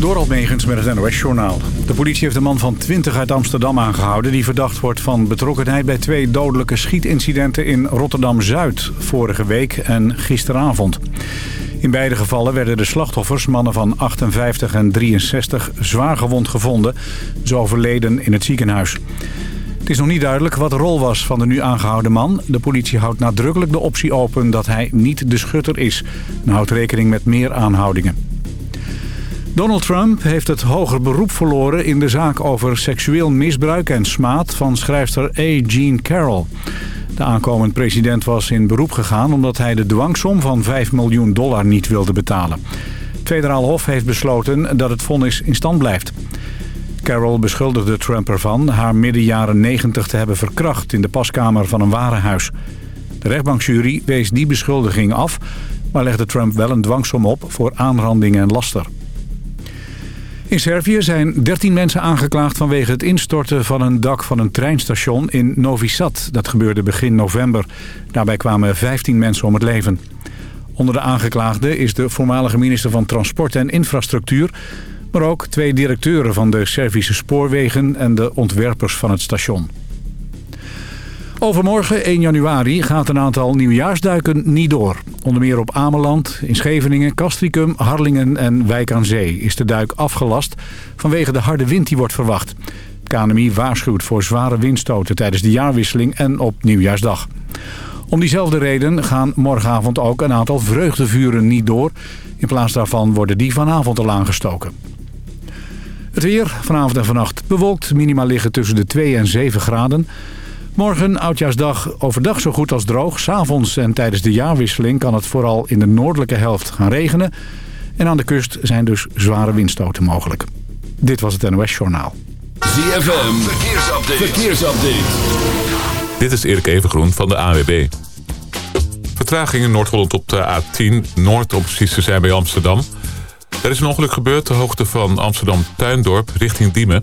Door Megens met het NOS-journaal. De politie heeft een man van 20 uit Amsterdam aangehouden... die verdacht wordt van betrokkenheid bij twee dodelijke schietincidenten in Rotterdam-Zuid... vorige week en gisteravond. In beide gevallen werden de slachtoffers, mannen van 58 en 63... zwaar gewond gevonden, ze overleden in het ziekenhuis. Het is nog niet duidelijk wat de rol was van de nu aangehouden man. De politie houdt nadrukkelijk de optie open dat hij niet de schutter is... en houdt rekening met meer aanhoudingen. Donald Trump heeft het hoger beroep verloren in de zaak over seksueel misbruik en smaad van schrijfster A. Jean Carroll. De aankomend president was in beroep gegaan omdat hij de dwangsom van 5 miljoen dollar niet wilde betalen. Het federaal hof heeft besloten dat het vonnis in stand blijft. Carroll beschuldigde Trump ervan haar midden jaren 90 te hebben verkracht in de paskamer van een warenhuis. De rechtbankjury wees die beschuldiging af, maar legde Trump wel een dwangsom op voor aanranding en laster. In Servië zijn 13 mensen aangeklaagd vanwege het instorten van een dak van een treinstation in Novi Sad. Dat gebeurde begin november. Daarbij kwamen 15 mensen om het leven. Onder de aangeklaagden is de voormalige minister van Transport en Infrastructuur... maar ook twee directeuren van de Servische spoorwegen en de ontwerpers van het station. Overmorgen, 1 januari, gaat een aantal nieuwjaarsduiken niet door. Onder meer op Ameland, in Scheveningen, Castricum, Harlingen en Wijk aan Zee is de duik afgelast vanwege de harde wind die wordt verwacht. KNMI waarschuwt voor zware windstoten tijdens de jaarwisseling en op nieuwjaarsdag. Om diezelfde reden gaan morgenavond ook een aantal vreugdevuren niet door. In plaats daarvan worden die vanavond al aangestoken. Het weer, vanavond en vannacht bewolkt. Minima liggen tussen de 2 en 7 graden. Morgen, oudjaarsdag, overdag zo goed als droog. S'avonds en tijdens de jaarwisseling kan het vooral in de noordelijke helft gaan regenen. En aan de kust zijn dus zware windstoten mogelijk. Dit was het NOS Journaal. ZFM, verkeersupdate. verkeersupdate. Dit is Erik Evengroen van de AWB. Vertraging in Noord-Holland op de A10, Noord om precies te zijn bij Amsterdam. Er is een ongeluk gebeurd de hoogte van Amsterdam-Tuindorp richting Diemen...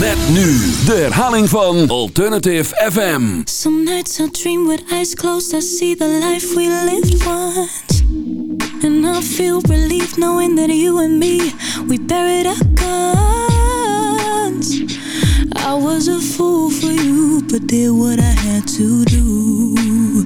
Met nu de herhaling van Alternative FM. Some nights I dream with eyes closed. I see the life we lived once. And I feel relief knowing that you and me, we buried our guns. I was a fool for you, but did what I had to do.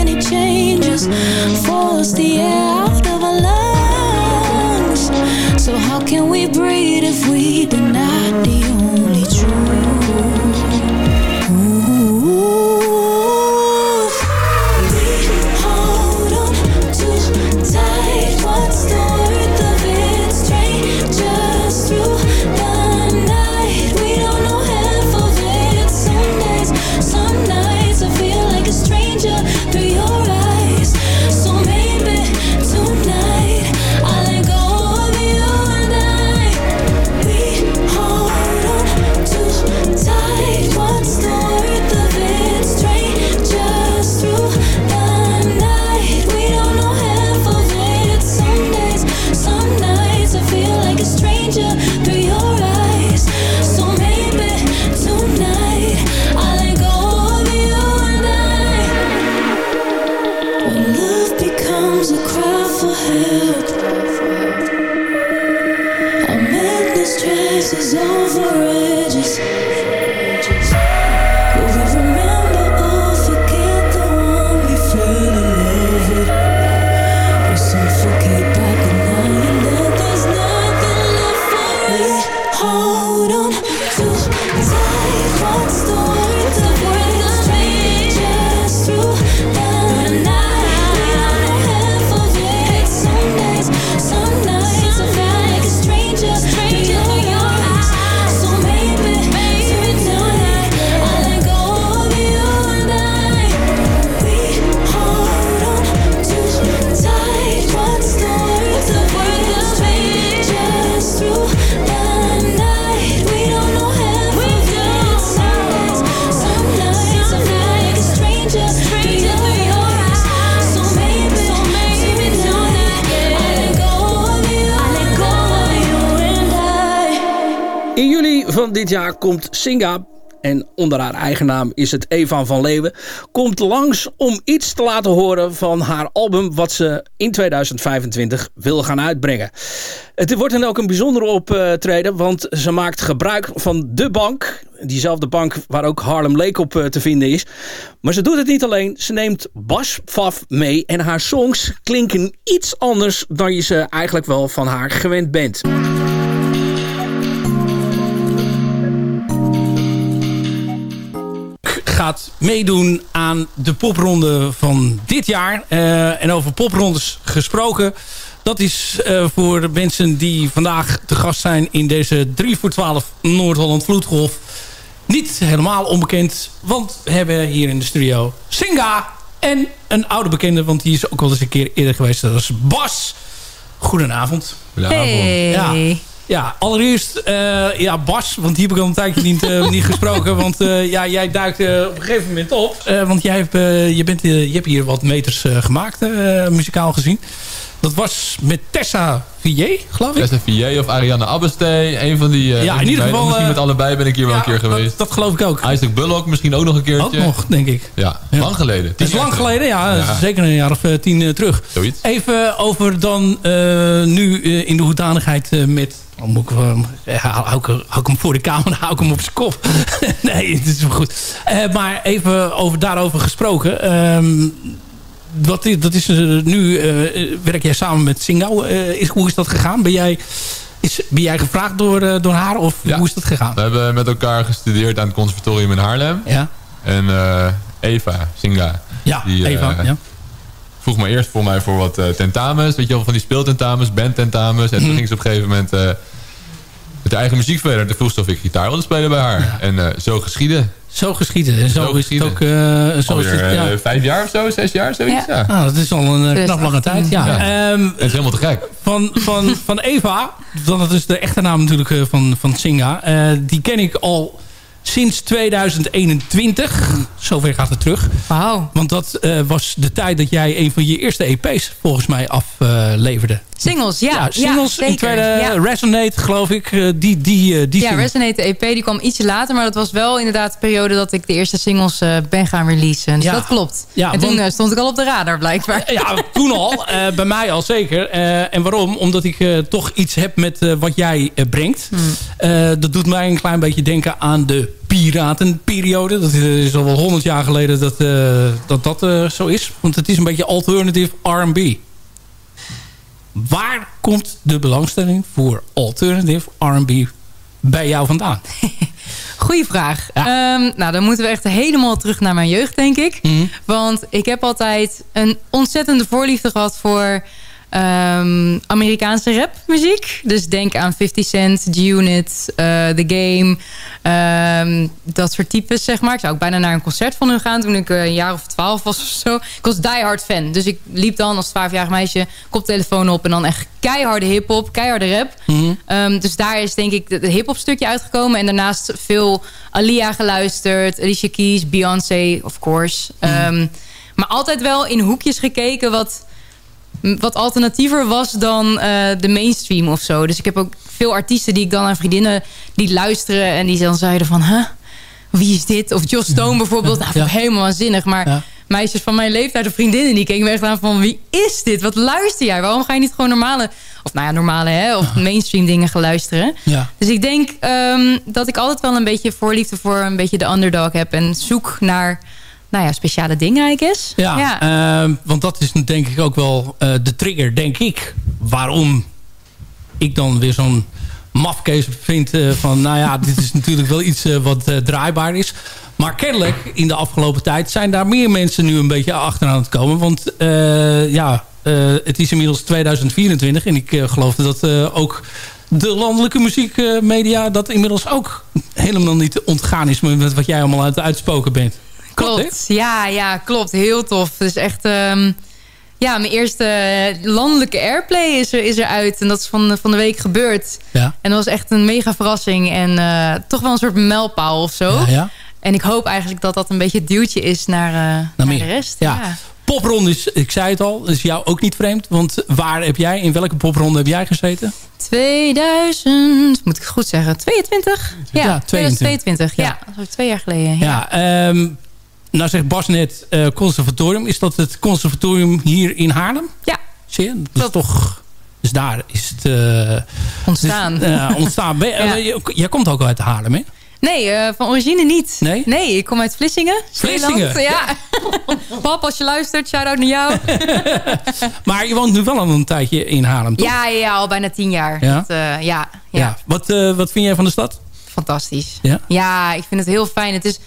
changes. Force the air out of our lungs. So, how can we breathe if we deny the only truth? Komt Singa, en onder haar eigen naam is het Eva van Leeuwen, komt langs om iets te laten horen van haar album wat ze in 2025 wil gaan uitbrengen. Het wordt dan ook een bijzondere optreden, want ze maakt gebruik van de bank, diezelfde bank waar ook Harlem Lake op eh, te vinden is. Maar ze doet het niet alleen, ze neemt Bas Faf mee en haar songs klinken iets anders dan je ze eigenlijk wel van haar gewend bent. Gaat meedoen aan de popronde van dit jaar. Eh, en over poprondes gesproken. Dat is eh, voor de mensen die vandaag te gast zijn in deze 3 voor 12 Noord-Holland Vloedgolf. Niet helemaal onbekend, want we hebben hier in de studio Singa en een oude bekende, want die is ook wel eens een keer eerder geweest. Dat is Bas. Goedenavond. Hey. Ja. Ja, allereerst eh, ja, Bas, want die heb ik al een tijdje niet, eh, niet gesproken. Want eh, ja, jij duikt op een gegeven moment op. Want jij hebt, je, bent, je hebt hier wat meters gemaakt, muzikaal gezien. Dat was met Tessa Villiers, geloof ik. Tessa Villiers of Ariane Abbestee. Een van die... eh, Ja, in ieder geval, Misschien eh, met allebei ben ik hier wel een keer geweest. Dat, dat geloof ik ook. Isaac Bullock misschien ook nog een keertje. Ook nog, denk ik. Ja, Ja. lang geleden. Het is lang geleden, ja. Ja. Zeker een jaar of eh, tien eh, terug. Zoiets. Even over dan eh, nu eh, in de hoedanigheid eh, met... Oh, moet ik, wel- eh, hou, ik- hou ik hem voor de camera, hou ik hem op zijn kop. nee, het is wel goed. Eh, maar even over, daarover gesproken. Ehm, is- dat is eh, nu, eh, werk jij samen met Singau. Eh, is, hoe is dat gegaan? Ben jij, is, ben jij gevraagd door, door haar of Ja. hoe is dat gegaan? We hebben met elkaar gestudeerd aan het conservatorium in Haarlem. Ja, En Eva Singa. ja Die, Eva. ja. vroeg me eerst voor mij voor wat tentamens. Weet je wel, van die speeltentamens, bandtentamens. En Mhm. toen ging ze op een gegeven moment met haar eigen muziek verder. Toen vroeg ze of ik gitaar wilde spelen bij haar. En eh, zo geschieden. Zo geschieden. En zo, Zo is het geschieden. ook... eh, zo is het, ja. eh, vijf jaar of zo, zes jaar, zoiets. Ja. Ja. Nou, dat is al een eh, knap lange 2018. tijd. Ja. Ja. Ehm, Het is helemaal te gek. van, van, van Eva, dat is de echte naam natuurlijk eh, van, van Singa. eh, die ken ik al sinds 2021. Zover gaat het terug. Wauw. Want dat eh, was de tijd dat jij een van je eerste EP's volgens mij afleverde. Singles, ja. ja, singles in zeker. tweede ja. Resonate, geloof ik. eh, die die, eh, die Ja, single. Resonate de EP die kwam ietsje later, maar dat was wel inderdaad de periode dat ik de eerste singles eh, ben gaan releasen. Dus Ja. dat klopt. Ja, en toen stond ik al op de radar blijkbaar. Ja, toen al. bij mij al zeker. En waarom? Omdat ik toch iets heb met wat jij brengt. Eh, dat doet mij een klein beetje denken aan de piratenperiode. Dat is al wel honderd jaar geleden dat dat, dat zo is. Want het is een beetje alternative R&B. Waar komt de belangstelling voor alternative R&B bij jou vandaan? Goeie vraag. Ja. Ehm, nou, dan moeten we echt helemaal terug naar mijn jeugd, denk ik. Mhm. Want ik heb altijd een ontzettende voorliefde gehad voor ehm, Amerikaanse rapmuziek. Dus denk aan 50 Cent, G-Unit, eh, The Game. ehm, dat soort types, zeg maar. Ik zou ook bijna naar een concert van hun gaan toen ik eh, een jaar of twaalf was of zo. Ik was diehard fan. Dus ik liep dan als twaalfjarig meisje koptelefoon op... en dan echt keiharde hiphop, keiharde rap. Mhm. Ehm, dus daar is denk ik het hip-hop stukje uitgekomen. En daarnaast veel Alia geluisterd, Alicia Keys, Beyoncé, of course. Ehm, maar altijd wel in hoekjes gekeken wat, wat alternatiever was dan eh, de mainstream of zo. Dus ik heb ook veel artiesten die ik dan aan vriendinnen liet luisteren. En die dan zeiden van, huh? Wie is dit? Of Joss Stone bijvoorbeeld. Nou, Ja. helemaal waanzinnig. Maar Ja. meisjes van mijn leeftijd of vriendinnen... die keken me echt aan van wie is dit? Wat luister jij? Waarom ga je niet gewoon normale... of nou ja, normale hè, of mainstream dingen gaan luisteren? Dus ik denk ehm, dat ik altijd wel een beetje voorliefde voor een beetje de underdog heb... en zoek naar nou ja, speciale dingen, I guess. Ja, ehm, want dat is denk ik ook wel eh, de trigger, denk ik. Waarom ik dan weer zo'n mafkees vind eh, van... nou ja, dit is natuurlijk wel iets eh, wat draaibaar is. Maar kennelijk, in de afgelopen tijd... zijn daar meer mensen nu een beetje achteraan het komen. Want ja, het is inmiddels 2024. En ik geloof dat ook de landelijke muziekmedia... dat inmiddels ook helemaal niet ontgaan is... met wat jij allemaal het uitspoken bent. Klopt, ja, ja, klopt. Heel tof. Dus echt, ehm, ja, mijn eerste landelijke airplay is er, is er uit. En dat is van, van de week gebeurd. Ja. En dat was echt een mega verrassing. En eh, toch wel een soort mijlpaal of zo. Ja, ja. En ik hoop eigenlijk dat dat een beetje het duwtje is naar, eh, naar, de rest. Ja. Popronde is, ik zei het al, is jou ook niet vreemd. Want waar heb jij, in welke popronde heb jij gezeten? 2000, moet ik het goed zeggen, 22? Ja, Ja, 2022. Ja, dat was twee jaar geleden. Ja. Ja, ehm, nou zegt Bas net eh, conservatorium. Is dat het conservatorium hier in Haarlem? Ja. Zie je? Dat is toch... Dus daar is het eh, Ontstaan. dus, eh, ontstaan. Ja. jij komt ook uit Haarlem, hè? Nee, van origine niet. Nee? Nee, ik kom uit Vlissingen. Vlissingen? Zeeland. Ja. Pap, als je luistert, shout-out naar jou. Maar je woont nu wel al een tijdje in Haarlem, toch? Ja, ja, ja, al bijna tien jaar. Ja? Dat, ja, ja. Ja. Wat, wat vind jij van de stad? fantastisch. Ja? ik vind het heel fijn. Het is,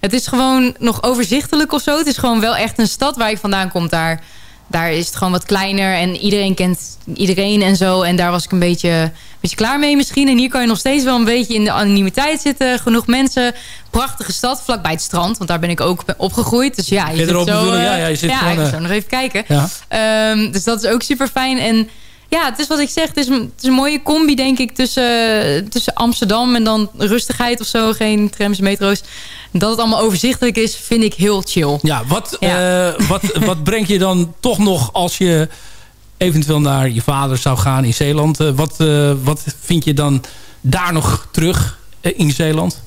het is gewoon nog overzichtelijk of zo. Het is gewoon wel echt een stad waar ik vandaan kom. Daar, daar is het gewoon wat kleiner en iedereen kent iedereen en zo. En daar was ik een beetje, een beetje klaar mee misschien. En hier kan je nog steeds wel een beetje in de anonimiteit zitten. Genoeg mensen. Prachtige stad, vlakbij het strand. Want daar ben ik ook opgegroeid. Dus ja, je zit zo... eh, Ja, ja, je zit ja, gewoon, eh, zo nog even kijken. Ja. Ehm, dus dat is ook super fijn. En ja, het is wat ik zeg. Het is, een- het is een mooie combi, denk ik, tussen, tussen Amsterdam en dan rustigheid of zo. Geen trams, metro's. Dat het allemaal overzichtelijk is, vind ik heel chill. Ja, wat, Ja. eh, wat, wat brengt je dan toch nog als je eventueel naar je vader zou gaan in Zeeland? Eh, wat, eh, wat vind je dan daar nog terug in Zeeland?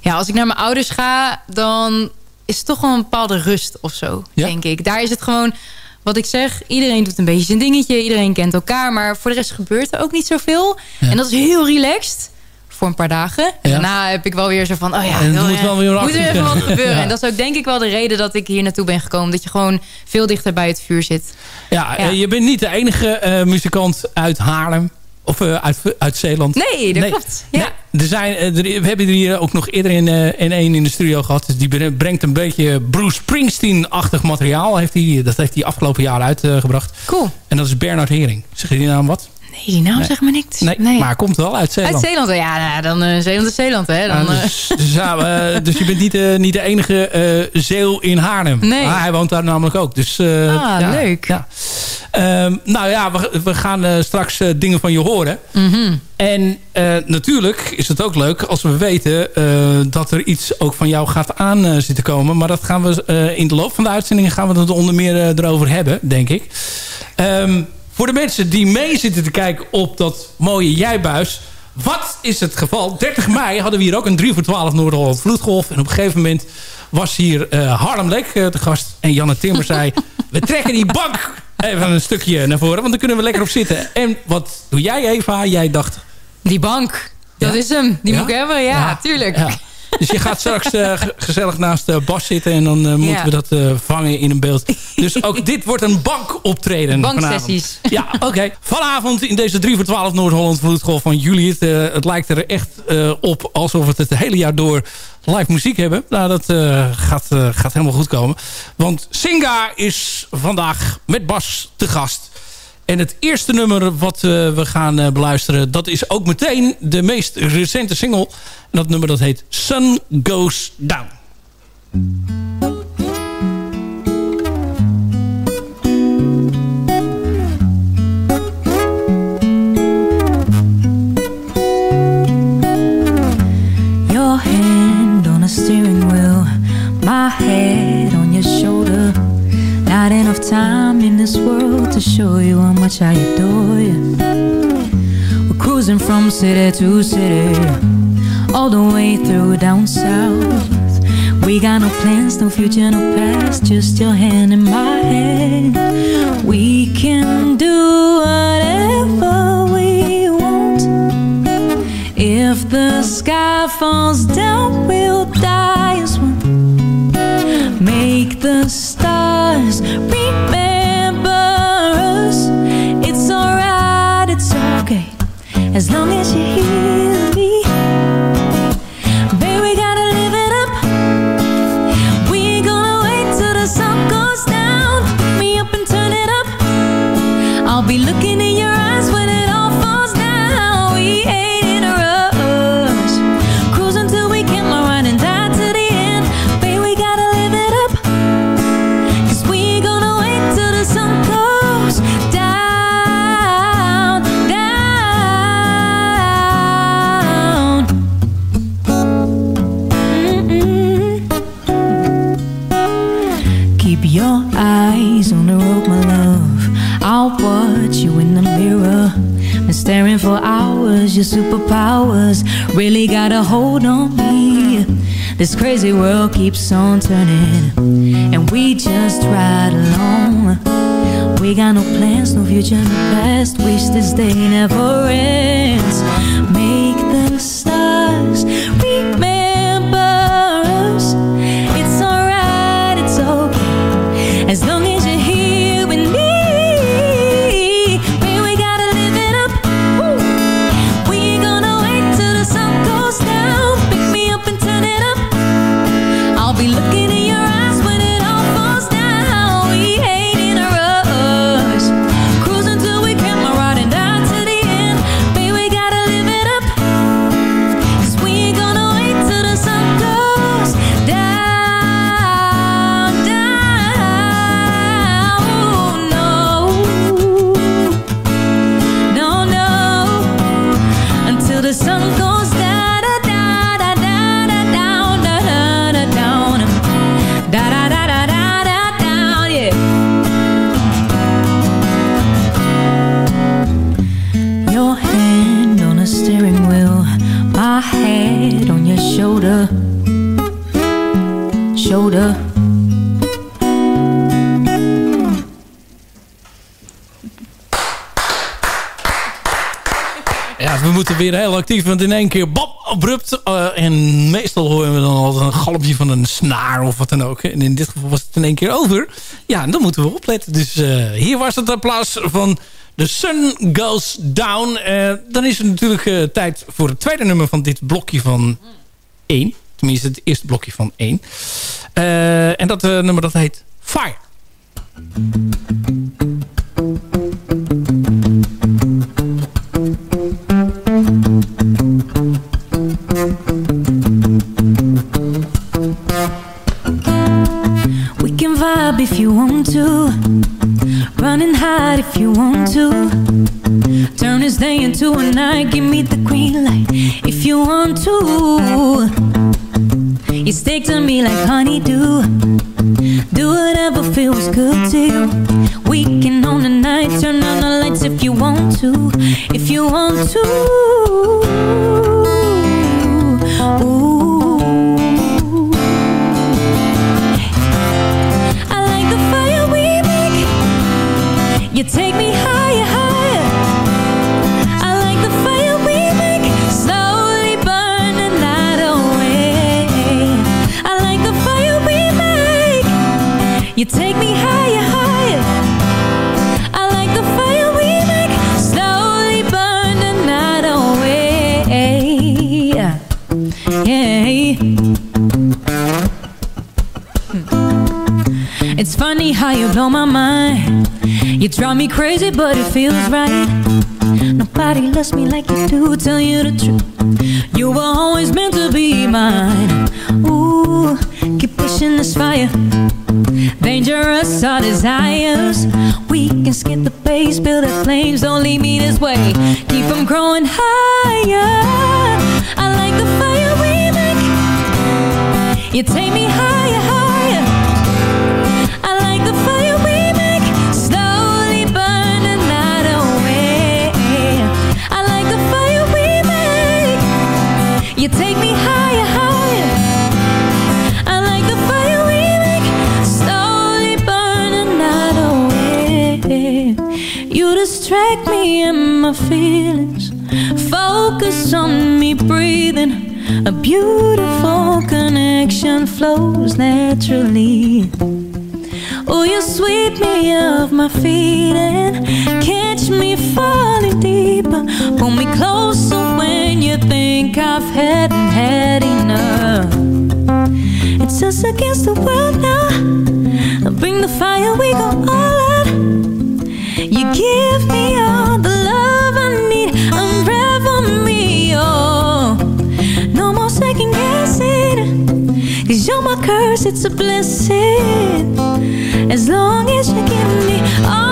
Ja, als ik naar mijn ouders ga, dan is het toch wel een bepaalde rust of zo, Ja? denk ik. Daar is het gewoon, wat ik zeg, iedereen doet een beetje zijn dingetje. Iedereen kent elkaar, maar voor de rest gebeurt er ook niet zoveel. Ja. En dat is heel relaxed. Voor een paar dagen. En Ja. daarna heb ik wel weer zo van... oh ja, En moet eh, wel weer moet er even wat gebeuren. Ja. En dat is ook denk ik wel de reden dat ik hier naartoe ben gekomen. Dat je gewoon veel dichter bij het vuur zit. Ja, Ja. eh, je bent niet de enige eh, muzikant uit Haarlem. Of eh, uit, uit Zeeland. Nee, dat klopt. Ja. Nee, er zijn, eh, er- we hebben er hier ook nog eerder in, eh, in één in de studio gehad. Dus die bre- brengt een beetje Bruce Springsteen-achtig materiaal. Heeft hij, dat heeft hij afgelopen jaar uitgebracht. Cool. en dat is Bernard Hering. Zeg je die naam wat? Nee, naam zegt me niks. Nee, maar komt wel uit Zeeland. Uit Zeeland, ja, nou, dan eh, Zeeland is Zeeland, hè. Dan, Ah, eh, dus, dus, ja, eh, dus je bent niet, eh, niet de enige eh zeeuw in Haarlem. Nee. Maar hij woont daar namelijk ook. Dus, eh, Ah, ja, leuk. Ja. Ehm, nou ja, we, we gaan eh, straks eh, dingen van je horen. mhm. En eh, natuurlijk is het ook leuk als we weten eh, dat er iets ook van jou gaat aan eh, zitten komen. Maar dat gaan we eh, in de loop van de uitzendingen gaan we het onder meer eh, erover hebben, denk ik. Ehm, voor de mensen die mee zitten te kijken op dat mooie jijbuis. Wat is het geval? 30 mei hadden we hier ook een 3 voor 12 Noord-Holland vloedgolf. En op een gegeven moment was hier eh, Harlem Lek eh, te gast. En Janne Timmer zei, we trekken die bank even een stukje naar voren. Want dan kunnen we lekker op zitten. En wat doe jij Eva? Jij dacht, Die bank, dat Ja? is hem. Die Ja? moet ik hebben, ja, tuurlijk. Dus je gaat straks eh, ge- gezellig naast eh, Bas zitten... en dan eh, moeten Ja. we dat vangen in een beeld. Dus ook dit wordt een bankoptreden Banksessies. vanavond. Ja, oké. Vanavond in deze 3 voor 12 Noord-Holland Vloedgolf van Juliet. eh, het lijkt er echt op alsof we het het hele jaar door live muziek hebben. Nou, dat gaat, gaat helemaal goed komen. Want Singa is vandaag met Bas te gast. En het eerste nummer wat eh, we gaan eh, beluisteren... dat is ook meteen de meest recente single. En dat nummer dat heet Sun Goes Down. not enough time in this world to show you how much I adore you. We're cruising from city to city, all the way through down south. We got no plans, no future, no past, just your hand in my hand. We can do whatever we want. If the sky falls down, we'll die as one. Make the as long as you're here. your superpowers really got a hold on me. This crazy world keeps on turning And we just ride along. We got no plans, no future, no past Wish this day never ends. Maybe moeten weer heel actief. Want in één keer, bam, abrupt. Eh, en meestal horen we dan al een galmpje van een snaar of wat dan ook. En in dit geval was het in één keer over. Ja, dan moeten we opletten. Dus eh, hier was het applaus van The Sun Goes Down. Eh, dan is het natuurlijk tijd voor het tweede nummer van dit blokje van één Tenminste, het eerste blokje van één en dat nummer dat heet Fire. You take me higher, higher. I like the fire we make, slowly burning out away. You distract me and my feelings. Focus on me breathing. A beautiful connection flows naturally. Oh, you sweep me off my feet and catch me falling deeper. Pull me closer when you think I've had and had enough. It's us against the world now. Bring the fire, we go all out. You give me all the love I need. Unravel me, oh. No more second guessing. Cause you're my curse, it's a blessing. As long as you give me all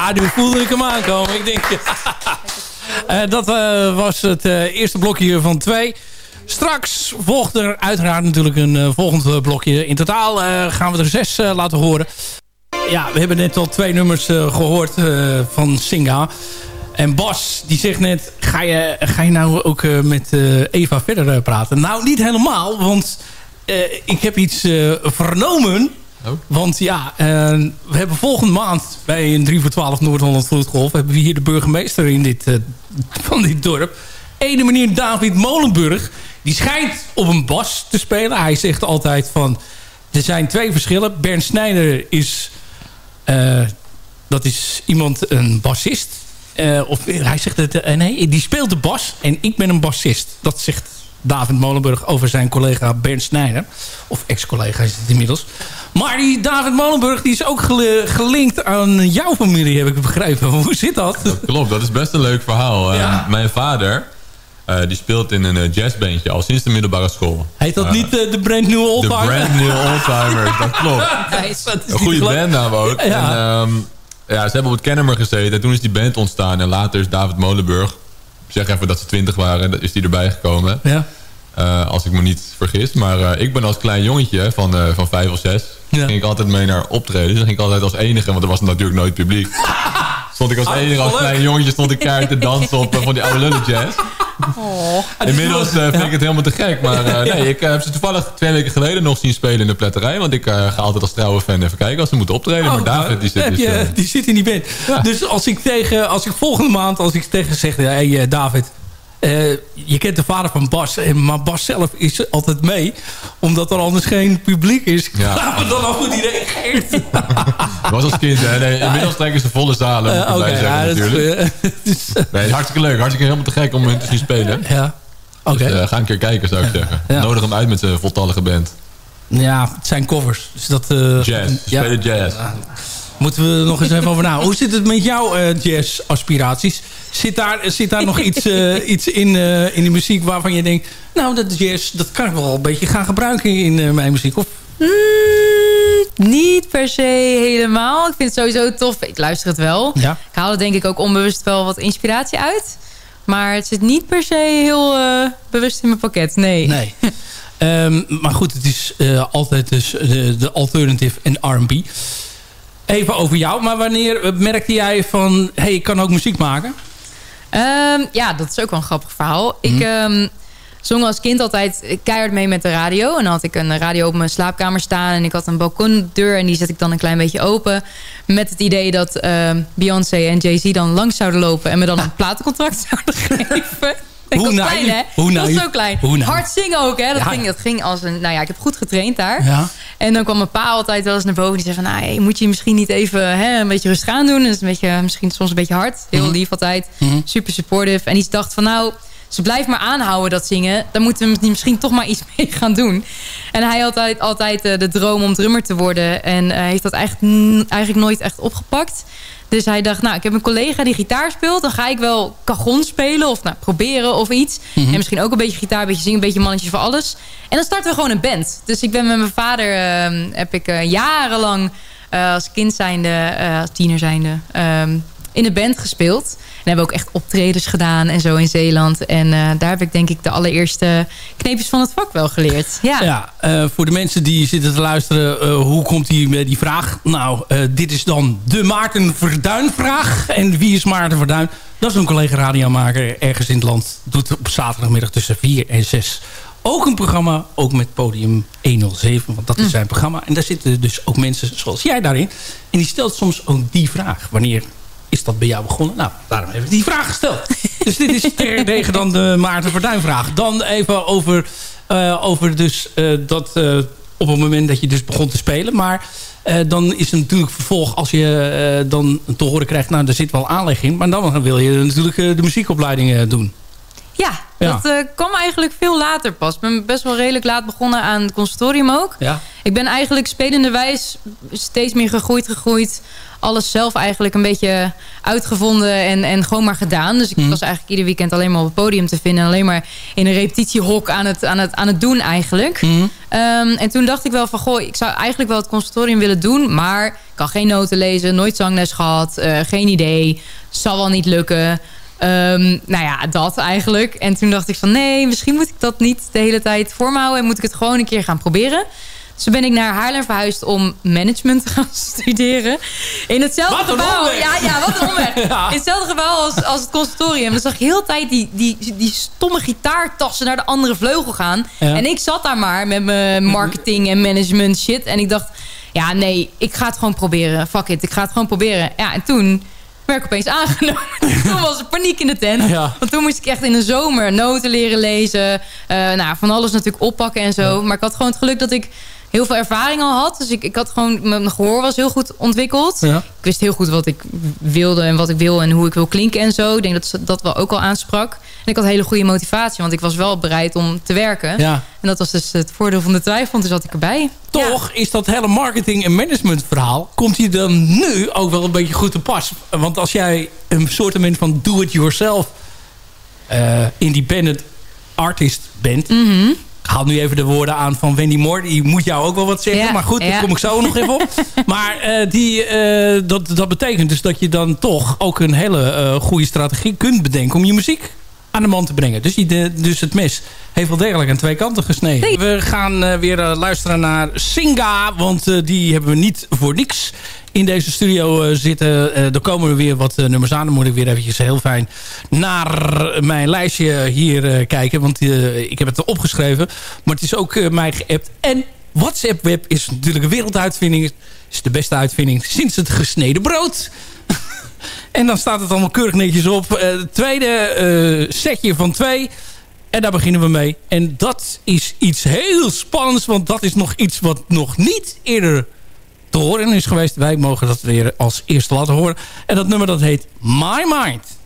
Ah, nu voelde ik hem aankomen. Ik denk... Eh, dat eh, was het eh, eerste blokje van twee. Straks volgt er uiteraard natuurlijk een volgend blokje. In totaal gaan we er zes laten horen. Ja, we hebben net al twee nummers eh, gehoord eh, van Singa. En Bas, die zegt net... Ga je, ga je nou ook met Eva verder praten? Nou, niet helemaal, want ik heb iets vernomen... Want ja, eh, we hebben volgende maand bij een 3 voor 12 Noord-Holland Vloedgolf... hebben we hier de burgemeester in dit, eh, van dit dorp. Ene meneer David Molenburg, die schijnt op een bas te spelen. Hij zegt altijd van, er zijn twee verschillen. Bernd Snijder is, eh, dat is iemand, een bassist. Of hij zegt het, nee, die speelt de bas en ik ben een bassist. Dat zegt David Molenburg over zijn collega Bernd Snijder. Of ex-collega is het inmiddels. Maar die David Molenburg die is ook gelinkt aan jouw familie, heb ik begrepen. Hoe zit dat? Klopt, dat is best een leuk verhaal. Ja. Eh, mijn vader, eh, die speelt in een eh, jazzbandje al sinds de middelbare school. Heet dat niet de brand new De oldtimer? Brand New Oldtimers, dat klopt. Nice, dat Een goede bandnaam ook. Ja. En, ehm, ja, ze hebben op het Kennemer gezeten. En toen is die band ontstaan. En later is David Molenburg... Zeg even dat ze twintig waren. Dat is die erbij gekomen. Ja. Eh, als ik me niet vergis. Maar eh, ik ben als klein jongetje van, eh, van vijf of zes... Ja. ging ik altijd mee naar optredens. Dan ging ik altijd als enige, want er was natuurlijk nooit publiek. Stond ik als enige, als klein jongetje... stond ik keihard te dansen op van die oude lullen jazz. Inmiddels eh, vind ik het helemaal te gek. Maar eh, nee, ik eh, heb ze toevallig twee weken geleden nog zien spelen in de pletterij. Want ik ga altijd als trouwe fan even kijken als ze moeten optreden. maar Oh, David, die zit heb dus... je, die zit in die band. Ja. Dus als ik, tegen, als ik volgende maand, als ik tegen zeg... Hé hey, David, eh, je kent de vader van Bas. Maar Bas zelf is altijd mee. Omdat er anders geen publiek is. Ja. Gaan we dan af hoe die reageert? was als kind, hè. Nee, inmiddels trekken ze volle zalen, ik Eh, erbij zeggen ja, is- natuurlijk. eh, dus, Nee, hartstikke leuk. Hartstikke helemaal te gek om hen te zien spelen. ja, oké. Dus, eh, ga een keer kijken, zou ik zeggen. Nodig hem uit met zijn voltallige band. ja, het zijn covers. Dus dat, Jazz. Ze spelen jazz. Moeten we er nog eens even over na. Hoe zit het met jouw jazz-aspiraties? Zit daar, zit daar nog iets, eh, iets in, eh, in die muziek waarvan je denkt... nou, dat jazz, dat kan ik wel een beetje gaan gebruiken in eh, mijn muziek? Of, Mm, niet per se helemaal. Ik vind het sowieso tof. Ik luister het wel. ja? Ik haal er denk ik ook onbewust wel wat inspiratie uit. Maar het zit niet per se heel bewust in mijn pakket. Nee. Nee. Ehm, maar goed, het is altijd dus de, de alternative en R&B. Even over jou. Maar wanneer merkte jij van... hé, hey, ik kan ook muziek maken? Ehm, ja, dat is ook wel een grappig verhaal. Ik ehm, zong als kind altijd keihard mee met de radio. En dan had ik een radio op mijn slaapkamer staan. En ik had een balkondeur en die zet ik dan een klein beetje open. Met het idee dat ehm, Beyoncé en Jay-Z dan langs zouden lopen. En me dan een platencontract zouden geven. Ik Hoe klein, hè? Hoe Ik was zo klein. Hoe. Hard zingen ook, hè? Dat, Ja. ging, dat ging als een... Nou ja, ik heb goed getraind daar. Ja. En dan kwam mijn pa altijd wel eens naar boven. Die zei van, nou, hey, moet je misschien niet even hè, een beetje rustig aan doen? Dat is een beetje, misschien soms een beetje hard. Heel Mhm. lief altijd. Super supportive. En die dacht van, nou, ze blijft maar aanhouden dat zingen. Dan moeten we misschien toch maar iets mee gaan doen. En hij had altijd, altijd eh, de droom om drummer te worden. En eh, heeft dat eigenlijk, eigenlijk nooit echt opgepakt. Dus hij dacht, nou, ik heb een collega die gitaar speelt. Dan ga ik wel cajon spelen of nou, proberen of iets. En misschien ook een beetje gitaar, een beetje zingen, een beetje mannetje voor alles. En dan starten we gewoon een band. Dus ik ben met mijn vader, eh, heb ik eh, jarenlang eh, als kind zijnde, eh, als tiener zijnde, ehm, in een band gespeeld. En hebben ook echt optredens gedaan en zo in Zeeland. En eh, daar heb ik denk ik de allereerste kneepjes van het vak wel geleerd. Ja, Ja, eh, voor de mensen die zitten te luisteren, eh, hoe komt hij met die vraag? Nou, dit is dan de Maarten Verduin vraag. En wie is Maarten Verduin? Dat is een collega radiomaker ergens in het land. Doet op zaterdagmiddag tussen 4 en 6 ook een programma, ook met podium 107, want dat is zijn programma. En daar zitten dus ook mensen zoals jij daarin. En die stelt soms ook die vraag. Wanneer is dat bij jou begonnen? Nou, daarom heb ik die vraag gesteld. dus dit is tegen dan de Maarten Verduin vraag. Dan even over, eh, over dus eh, dat eh, op het moment dat je dus begon te spelen. Maar dan is er natuurlijk vervolg als je dan te horen krijgt... nou, er zit wel aanleg in. Maar dan wil je natuurlijk de muziekopleiding doen. ja, Ja. dat eh, kwam eigenlijk veel later pas. Ik ben best wel redelijk laat begonnen aan het conservatorium ook. Ja. Ik ben eigenlijk spelende wijs steeds meer gegroeid, gegroeid. Alles zelf eigenlijk een beetje uitgevonden en, en gewoon maar gedaan. Dus ik Mhm. was eigenlijk ieder weekend alleen maar op het podium te vinden. En alleen maar in een repetitiehok aan het, aan het, aan het doen eigenlijk. Mhm. Ehm, en toen dacht ik wel van, goh, ik zou eigenlijk wel het conservatorium willen doen. Maar ik kan geen noten lezen, nooit zangles gehad, eh, geen idee. Zal wel niet lukken. Ehm, nou ja, dat eigenlijk. En toen dacht ik van nee, misschien moet ik dat niet de hele tijd voor me houden. En moet ik het gewoon een keer gaan proberen. Dus toen ben ik naar Haarlem verhuisd om management te gaan studeren. In hetzelfde Wat gebouw. omweg! Ja, ja, wat een omweg. Ja. In hetzelfde gebouw als, als het conservatorium. Dan zag ik heel de tijd die, die, die stomme gitaartassen naar de andere vleugel gaan. Ja. En ik zat daar maar met mijn marketing en management shit. En ik dacht, ja nee, ik ga het gewoon proberen. Fuck it, ik ga het gewoon proberen. Ja, en toen werd ik opeens aangenomen. toen was er paniek in de tent. Ja. Want toen moest ik echt in de zomer noten leren lezen. Eh, nou, van alles natuurlijk oppakken en zo. Maar ik had gewoon het geluk dat ik heel veel ervaring al had. Dus ik, ik had gewoon, mijn gehoor was heel goed ontwikkeld. Ja. Ik wist heel goed wat ik wilde en wat ik wil en hoe ik wil klinken en zo. Ik denk dat ze dat wel ook al aansprak. En ik had hele goede motivatie, want ik was wel bereid om te werken. Ja. En dat was dus het voordeel van de twijfel, want toen zat ik erbij. Toch is dat hele marketing- en management verhaal... komt hier dan nu ook wel een beetje goed te pas. Want als jij een soort van do-it-yourself... eh, independent artist bent... Mhm. Haal nu even de woorden aan van Wendy Moore. Die moet jou ook wel wat zeggen. Ja, maar goed, daar ja. kom ik zo nog even op. Maar eh, die, eh, dat, dat betekent dus dat je dan toch ook een hele eh, goede strategie kunt bedenken... om je muziek aan de man te brengen. Dus, die, de, dus het mes heeft wel degelijk aan twee kanten gesneden. Nee. We gaan eh, weer eh, luisteren naar Singa. Want eh, die hebben we niet voor niks in deze studio zitten. Er komen er weer wat nummers aan. Dan moet ik weer eventjes heel fijn naar mijn lijstje hier kijken. Want ik heb het opgeschreven. Maar het is ook mij geappt. En WhatsApp Web is natuurlijk een werelduitvinding. Het is de beste uitvinding sinds het gesneden brood. En dan staat het allemaal keurig netjes op. Eh, het tweede eh, setje van twee. En daar beginnen we mee. En dat is iets heel spannends. Want dat is nog iets wat nog niet eerder te horen is geweest. Wij mogen dat weer als eerste laten horen. En dat nummer dat heet My Mind.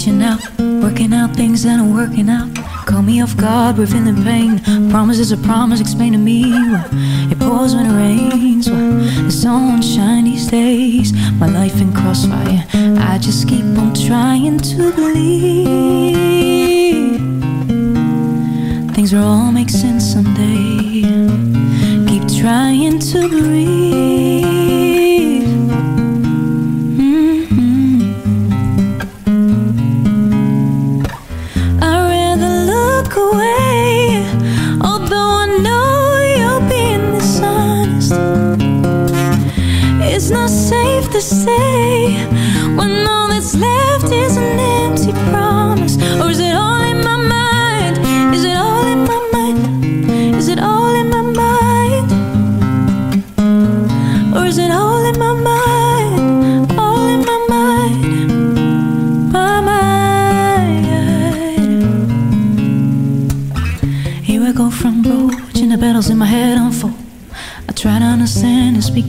Reaching out, working out things that aren't working out. Call me off guard, we're feeling pain. Promises is a promise, explain to me. why It pours when it rains. why The sun shine these days. My life in crossfire. I just keep on trying to believe. Things will all make sense someday. Keep trying to breathe.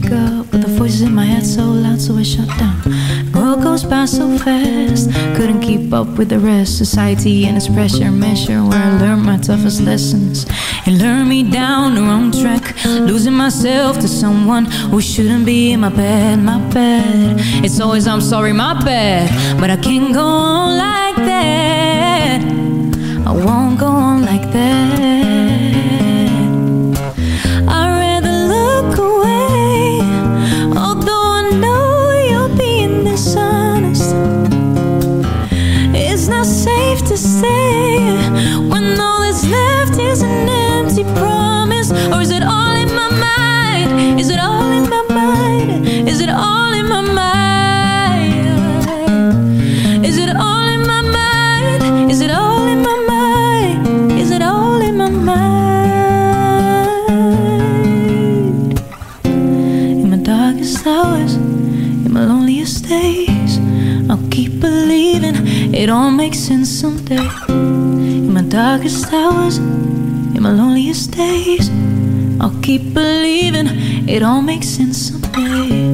Up, but the voices in my head so loud, so I shut down. World goes by so fast, couldn't keep up with the rest. Society and its pressure measure where I learned my toughest lessons. It lured me down the wrong track, losing myself to someone who shouldn't be in my bed, my bed. It's always I'm sorry, my bad, but I can't go on like that. I won't go on like that. Say it all makes sense someday. In my darkest hours, in my loneliest days, I'll keep believing it all makes sense someday.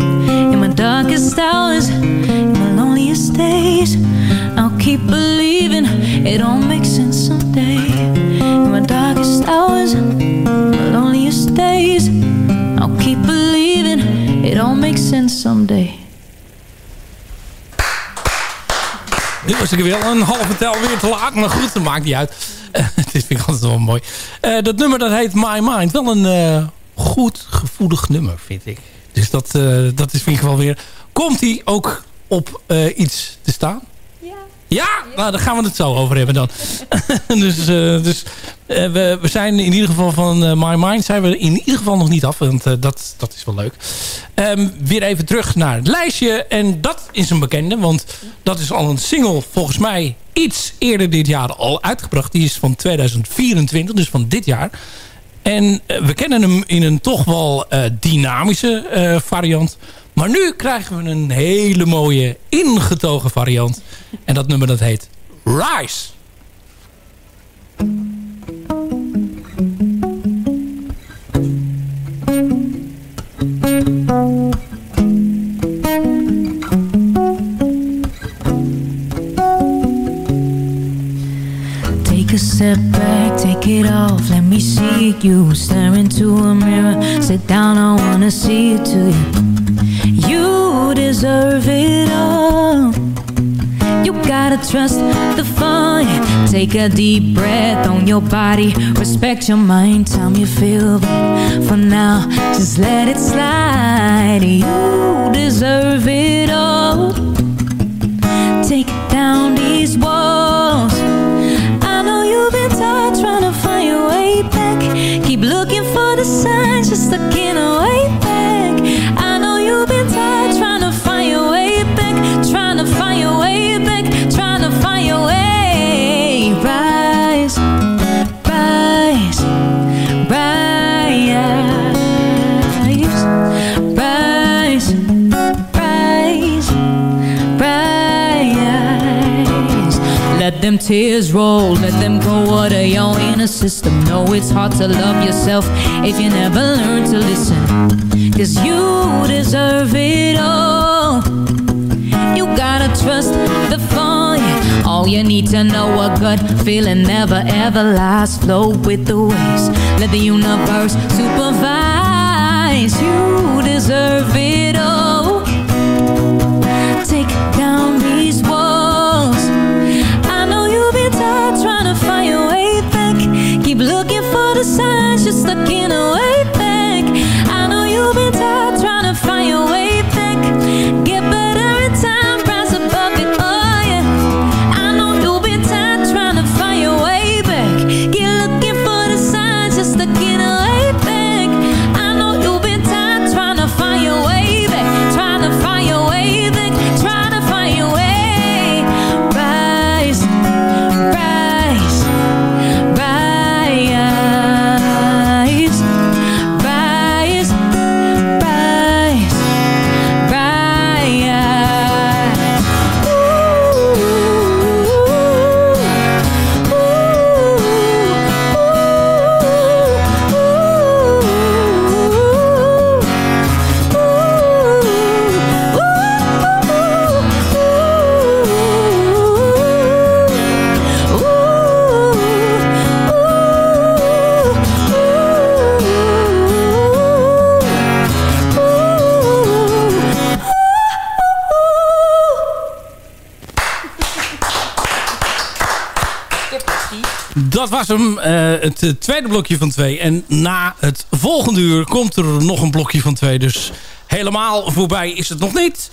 In my darkest hours, in my loneliest days, I'll keep believing it all makes sense someday. In my darkest hours, my loneliest days, I'll keep believing it all makes sense someday. Was ik wel een halve tel weer te laat. Maar goed, dat maakt niet uit. Eh, dit vind ik altijd wel mooi. Eh, dat nummer dat heet My Mind. Wel een eh, goed gevoelig nummer, vind ik. Dus dat, dat is vind ik wel weer... Komt hij ook op iets te staan? Ja. Ja? Nou, daar gaan we het zo over hebben dan. dus eh, dus eh, we, we zijn in ieder geval van eh, My Mind... zijn we in ieder geval nog niet af. Want dat, dat is wel leuk. Ehm, weer even terug naar het lijstje. En dat is een bekende. Want dat is al een single volgens mij iets eerder dit jaar al uitgebracht. Die is van 2024, dus van dit jaar. En we kennen hem in een toch wel dynamische variant. Maar nu krijgen we een hele mooie ingetogen variant. En dat nummer dat heet Rise. Step back, take it off, let me see you Stare into a mirror, sit down, I wanna see you to you trust the fun Take a deep breath on your body. Respect your mind, tell me you feel but For now, just let it slide. You deserve it all tears roll, let them go water your inner system? Know it's hard to love yourself if you never learn to listen. Cause you deserve it all. You gotta trust the fire. All you need to know a gut feeling never ever lasts Flow with the waves, let the universe supervise. You deserve it all the signs, you're stuck in a way het eh, tweede blokje van twee. En na het volgende uur komt er nog een blokje van twee. Dus helemaal voorbij is het nog niet.